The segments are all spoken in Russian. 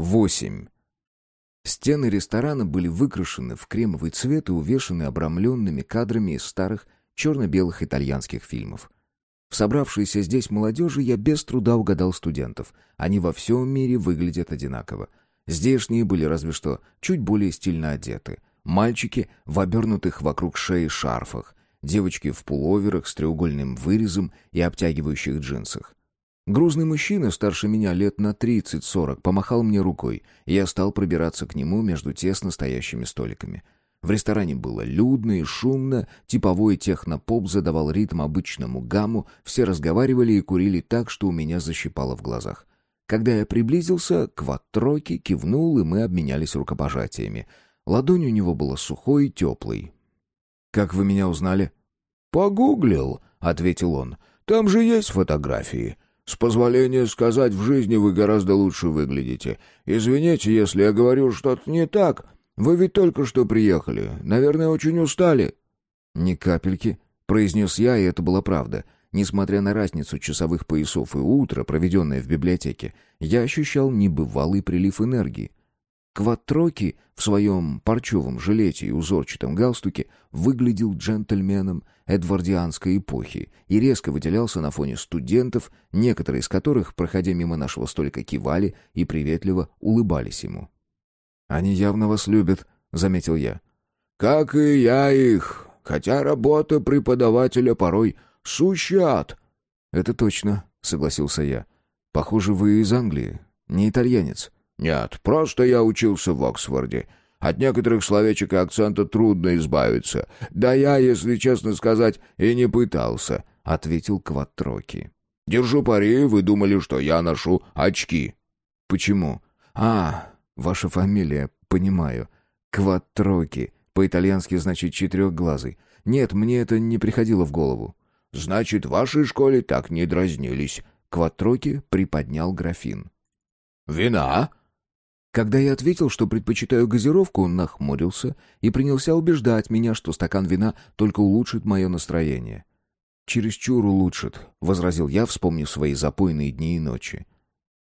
8. Стены ресторана были выкрашены в кремовый цвет и увешаны обрамленными кадрами из старых черно-белых итальянских фильмов. В собравшейся здесь молодежи я без труда угадал студентов. Они во всем мире выглядят одинаково. Здешние были разве что чуть более стильно одеты. Мальчики в обернутых вокруг шеи шарфах, девочки в пуловерах с треугольным вырезом и обтягивающих джинсах. Грузный мужчина, старше меня лет на 30-40, помахал мне рукой, и я стал пробираться к нему между тесно стоящими столиками. В ресторане было людно и шумно, типовой технопоп задавал ритм обычному гамму, все разговаривали и курили так, что у меня защипало в глазах. Когда я приблизился, Кватроки кивнул, и мы обменялись рукопожатиями. Ладонь у него была сухой и теплой. «Как вы меня узнали?» «Погуглил», — ответил он. «Там же есть фотографии. С позволения сказать, в жизни вы гораздо лучше выглядите. Извините, если я говорю что-то не так. Вы ведь только что приехали. Наверное, очень устали». «Ни капельки», — произнес я, и это была правда. Несмотря на разницу часовых поясов и утро, проведенное в библиотеке, я ощущал небывалый прилив энергии. Кватроки в своем парчевом жилете и узорчатом галстуке выглядел джентльменом эдвардианской эпохи и резко выделялся на фоне студентов, некоторые из которых, проходя мимо нашего столика, кивали и приветливо улыбались ему. «Они явно вас любят», — заметил я. «Как и я их, хотя работа преподавателя порой сущий ад». «Это точно», — согласился я. «Похоже, вы из Англии, не итальянец». «Нет, просто я учился в Оксфорде. От некоторых словечек и акцента трудно избавиться. Да я, если честно сказать, и не пытался», — ответил Кватроки. «Держу пари, вы думали, что я ношу очки». «Почему?» «А, ваша фамилия, понимаю. Кватроки. По-итальянски значит четырехглазый. Нет, мне это не приходило в голову». «Значит, в вашей школе так не дразнились». Кватроки приподнял графин. «Вина?» Когда я ответил, что предпочитаю газировку, он нахмурился и принялся убеждать меня, что стакан вина только улучшит мое настроение. «Чересчур улучшит», — возразил я, вспомнив свои запойные дни и ночи.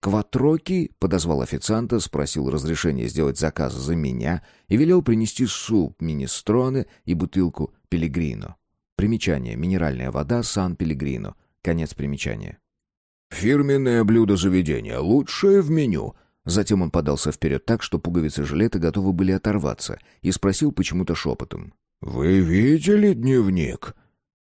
Кватроки подозвал официанта, спросил разрешения сделать заказ за меня и велел принести суп минестроне и бутылку пилигрино. Примечание. Минеральная вода Сан-Пелегрино. Конец примечания. «Фирменное блюдо заведения. Лучшее в меню», Затем он подался вперед так, что пуговицы жилета готовы были оторваться, и спросил почему-то шепотом. «Вы видели дневник?»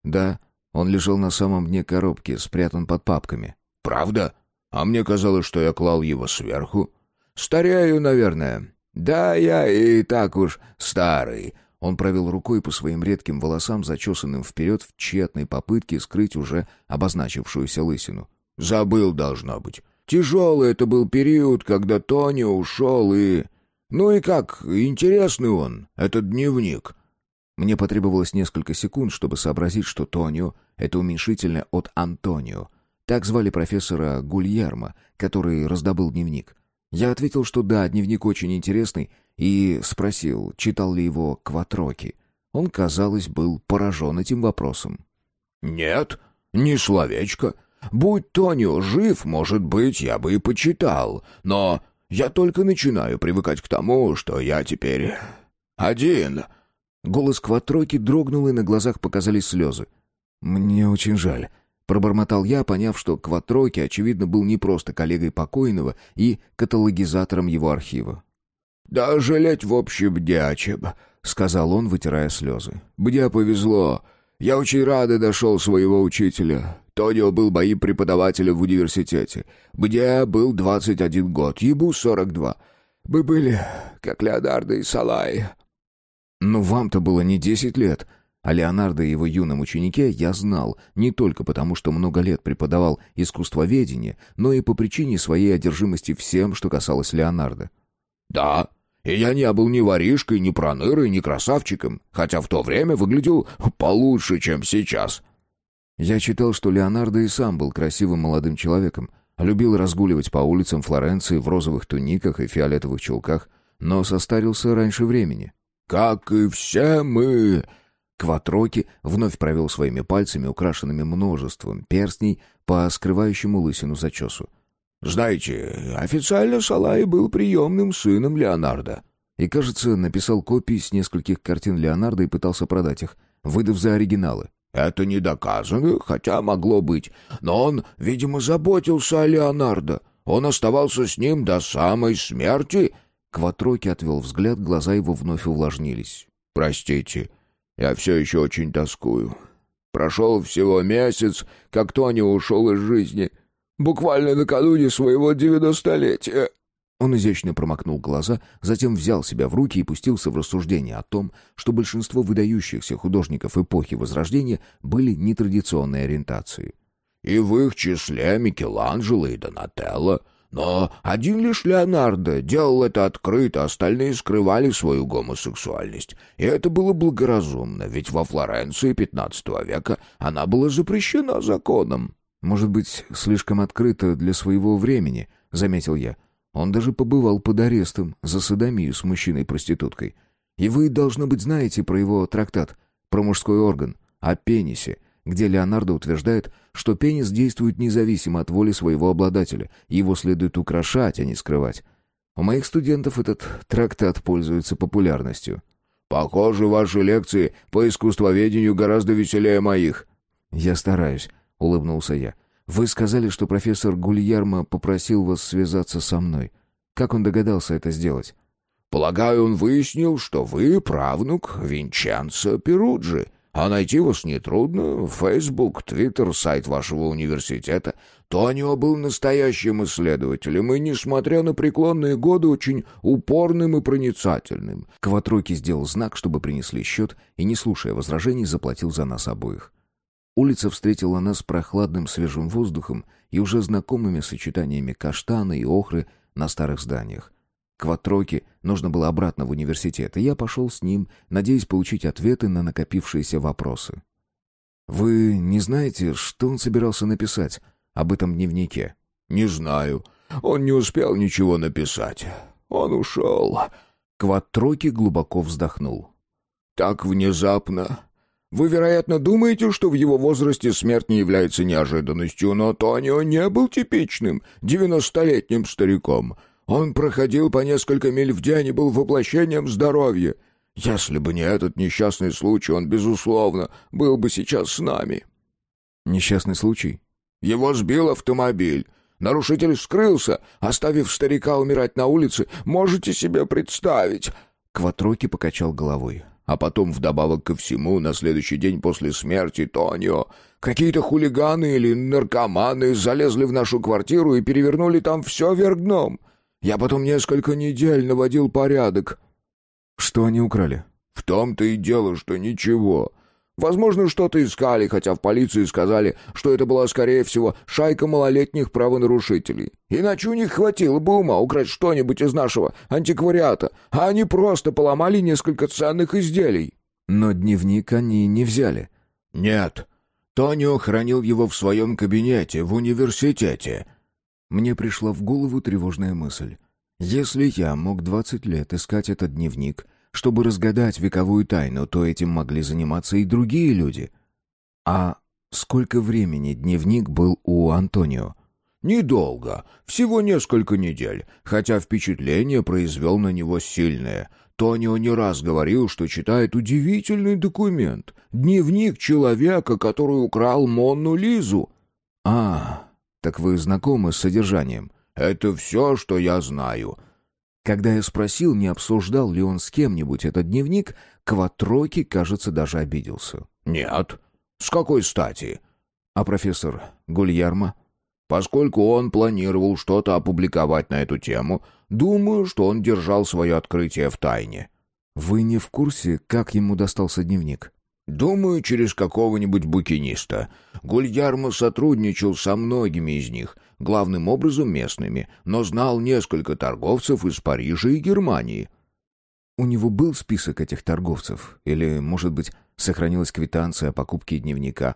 «Да, он лежал на самом дне коробки, спрятан под папками». «Правда? А мне казалось, что я клал его сверху. Старею, наверное. Да, я и так уж старый». Он провел рукой по своим редким волосам, зачесанным вперед в тщетной попытке скрыть уже обозначившуюся лысину. «Забыл, должно быть. Тяжелый это был период, когда Тони ушел и... Ну и как, интересный он, этот дневник. Мне потребовалось несколько секунд, чтобы сообразить, что Тонио — это уменьшительное от Антонио. Так звали профессора Гульермо, который раздобыл дневник. Я ответил, что да, дневник очень интересный, и спросил, читал ли его Кватроки. Он, казалось, был поражен этим вопросом. «Нет, ни словечко. Будь Тонио жив, может быть, я бы и почитал, но я только начинаю привыкать к тому, что я теперь один». Голос Кватроки дрогнул, и на глазах показались слезы. «Мне очень жаль», — пробормотал я, поняв, что Кватроки, очевидно, был не просто коллегой покойного и каталогизатором его архива. «Да жалеть в общем не о чем», — сказал он, вытирая слезы. «Мне повезло. Я очень рад и дошел своего учителя. Тонио был моим преподавателем в университете. Мне был 21 год, ему 42. Мы были как Леонардо и Салай. Но вам-то было не 10 лет. А Леонардо и его юном ученике я знал не только потому, что много лет преподавал искусствоведение, но и по причине своей одержимости всем, что касалось Леонардо. «Да, и я не был ни воришкой, ни пронырой, ни красавчиком, хотя в то время выглядел получше, чем сейчас», я читал, что Леонардо и сам был красивым молодым человеком, любил разгуливать по улицам Флоренции в розовых туниках и фиолетовых чулках, но состарился раньше времени. «Как и все мы!» Кватроки вновь провел своими пальцами, украшенными множеством перстней, по скрывающему лысину зачесу. Знаете, официально Салай был приемным сыном Леонардо. И, кажется, написал копии с нескольких картин Леонардо и пытался продать их, выдав за оригиналы. Это не доказано, хотя могло быть. Но он, видимо, заботился о Леонардо. Он оставался с ним до самой смерти. Кватроки отвел взгляд, глаза его вновь увлажнились. «Простите, я все еще очень тоскую. Прошел всего месяц, как Тони ушел из жизни. Буквально накануне своего девяностолетия». Он изящно промокнул глаза, затем взял себя в руки и пустился в рассуждение о том, что большинство выдающихся художников эпохи Возрождения были нетрадиционной ориентации. «И в их числе Микеланджело и Донателло. Но один лишь Леонардо делал это открыто, остальные скрывали свою гомосексуальность. И это было благоразумно, ведь во Флоренции XV века она была запрещена законом». «Может быть, слишком открыто для своего времени», — заметил я. Он даже побывал под арестом за садомию с мужчиной-проституткой. И вы, должно быть, знаете про его трактат, про мужской орган, о пенисе, где Леонардо утверждает, что пенис действует независимо от воли своего обладателя, его следует украшать, а не скрывать. У моих студентов этот трактат пользуется популярностью. «Похоже, ваши лекции по искусствоведению гораздо веселее моих». «Я стараюсь», — улыбнулся я. Вы сказали, что профессор Гульярмо попросил вас связаться со мной. Как он догадался это сделать? Полагаю, он выяснил, что вы правнук Винченцо Перуджи. А найти вас нетрудно. Фейсбук, Твиттер, сайт вашего университета. Тонио был настоящим исследователем и, несмотря на преклонные годы, очень упорным и проницательным. Кватроки сделал знак, чтобы принесли счет, и, не слушая возражений, заплатил за нас обоих. Улица встретила нас прохладным свежим воздухом и уже знакомыми сочетаниями каштана и охры на старых зданиях. Кватроки нужно было обратно в университет, и я пошел с ним, надеясь получить ответы на накопившиеся вопросы. «Вы не знаете, что он собирался написать об этом дневнике?» «Не знаю. Он не успел ничего написать. Он ушел». Кватроки глубоко вздохнул. «Так внезапно. Вы, вероятно, думаете, что в его возрасте смерть не является неожиданностью, но Тонио не был типичным девяностолетним стариком. Он проходил по несколько миль в день и был воплощением здоровья. Если бы не этот несчастный случай, он, безусловно, был бы сейчас с нами». «Несчастный случай?» «Его сбил автомобиль». Нарушитель скрылся, оставив старика умирать на улице. Можете себе представить?» Кватроки покачал головой. А потом, вдобавок ко всему, на следующий день после смерти Тонио, какие-то хулиганы или наркоманы залезли в нашу квартиру и перевернули там все вверх дном. Я потом несколько недель наводил порядок. Что они украли? В том-то и дело, что ничего. Возможно, что-то искали, хотя в полиции сказали, что это была, скорее всего, шайка малолетних правонарушителей. Иначе у них хватило бы ума украсть что-нибудь из нашего антиквариата, а они просто поломали несколько ценных изделий. Но дневник они не взяли. Нет. Тонио хранил его в своем кабинете в университете. Мне пришла в голову тревожная мысль. Если я мог двадцать лет искать этот дневник чтобы разгадать вековую тайну, то этим могли заниматься и другие люди. А сколько времени дневник был у Антонио? Недолго, всего несколько недель, хотя впечатление произвел на него сильное. Тонио не раз говорил, что читает удивительный документ. Дневник человека, который украл Монну Лизу. А, так вы знакомы с содержанием? Это все, что я знаю. Когда я спросил, не обсуждал ли он с кем-нибудь этот дневник, Кватроки, кажется, даже обиделся. «Нет. С какой стати?» «А профессор Гульярма?» «Поскольку он планировал что-то опубликовать на эту тему, думаю, что он держал свое открытие в тайне». «Вы не в курсе, как ему достался дневник?» «Думаю, через какого-нибудь букиниста. Гульярмо сотрудничал со многими из них, главным образом местными, но знал несколько торговцев из Парижа и Германии». «У него был список этих торговцев? Или, может быть, сохранилась квитанция о покупке дневника?»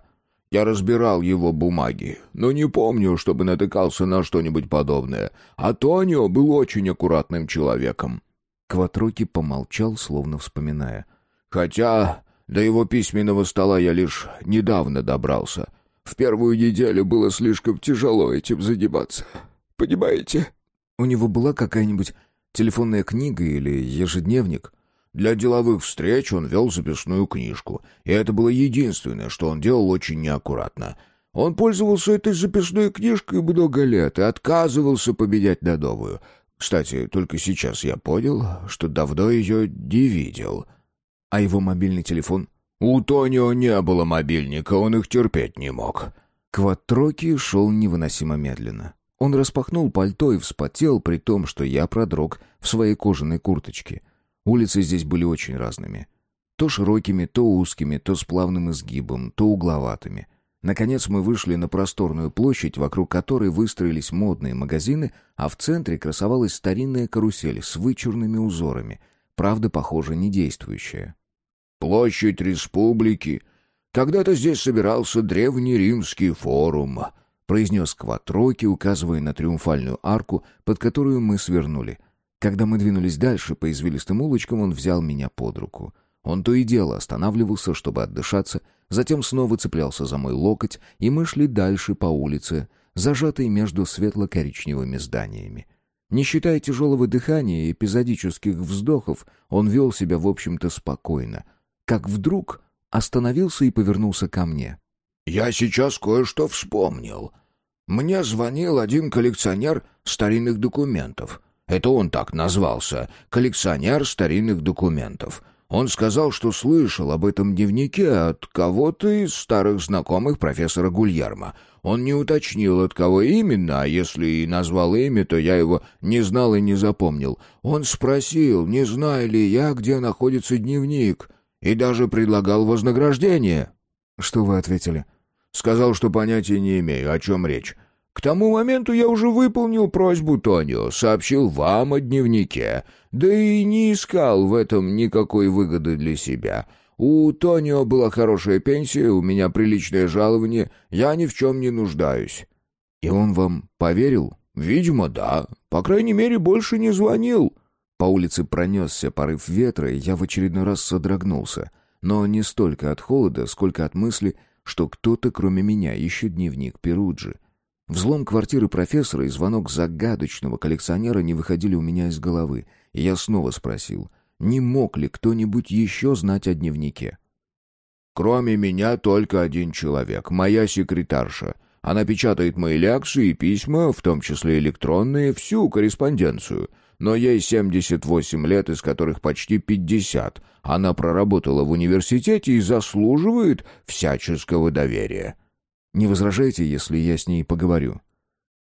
Я разбирал его бумаги, но не помню, чтобы натыкался на что-нибудь подобное. А Тонио был очень аккуратным человеком». Кватроки помолчал, словно вспоминая. «Хотя до его письменного стола я лишь недавно добрался. В первую неделю было слишком тяжело этим заниматься. понимаете?» У него была какая-нибудь телефонная книга или ежедневник? Для деловых встреч он вел записную книжку, и это было единственное, что он делал очень неаккуратно. Он пользовался этой записной книжкой много лет и отказывался победять Дадовую. Кстати, только сейчас я понял, что давно ее не видел. А его мобильный телефон? У Тонио не было мобильника, он их терпеть не мог. Кватроки шел невыносимо медленно. Он распахнул пальто и вспотел, при том, что я продрог в своей кожаной курточке. Улицы здесь были очень разными. То широкими, то узкими, то с плавным изгибом, то угловатыми. Наконец мы вышли на просторную площадь, вокруг которой выстроились модные магазины, а в центре красовалась старинная карусель с вычурными узорами, правда, похоже, не действующая. «Площадь республики. Когда-то здесь собирался древний римский форум», произнес Кватроки, указывая на триумфальную арку, под которую мы свернули. Когда мы двинулись дальше по извилистым улочкам, он взял меня под руку. Он то и дело останавливался, чтобы отдышаться, затем снова цеплялся за мой локоть, и мы шли дальше по улице, зажатой между светло-коричневыми зданиями. Не считая тяжелого дыхания и эпизодических вздохов, он вел себя, в общем-то, спокойно. Как вдруг остановился и повернулся ко мне. «Я сейчас кое-что вспомнил. Мне звонил один коллекционер старинных документов. Это он так назвался — коллекционер старинных документов. Он сказал, что слышал об этом дневнике от кого-то из старых знакомых профессора Гульярма. Он не уточнил, от кого именно, а если и назвал имя, то я его не знал и не запомнил. Он спросил, не знаю ли я, где находится дневник, и даже предлагал вознаграждение. «Что вы ответили?» Сказал, что понятия не имею, о чем речь. К тому моменту я уже выполнил просьбу Тонио, сообщил вам о дневнике, да и не искал в этом никакой выгоды для себя. У Тонио была хорошая пенсия, у меня приличное жалование, я ни в чем не нуждаюсь». «И он вам поверил?» «Видимо, да. По крайней мере, больше не звонил». По улице пронесся порыв ветра, и я в очередной раз содрогнулся. Но не столько от холода, сколько от мысли, что кто-то, кроме меня, ищет дневник Перуджи. Взлом квартиры профессора и звонок загадочного коллекционера не выходили у меня из головы, и я снова спросил, не мог ли кто-нибудь еще знать о дневнике. «Кроме меня только один человек, моя секретарша. Она печатает мои лекции и письма, в том числе электронные, всю корреспонденцию но ей 78 лет, из которых почти 50. Она проработала в университете и заслуживает всяческого доверия. Не возражаете, если я с ней поговорю?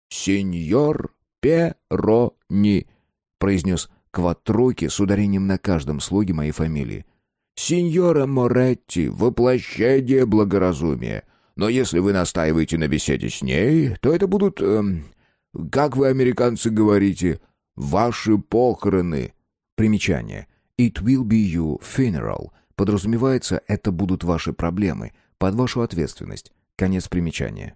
«Сеньор Перони», — произнес Кватроки с ударением на каждом слоге моей фамилии. «Сеньора Моретти, воплощение благоразумия. Но если вы настаиваете на беседе с ней, то это будут... Эм, как вы, американцы, говорите, Ваши похороны. Примечание. It will be your funeral. Подразумевается, это будут ваши проблемы, под вашу ответственность. Конец примечания.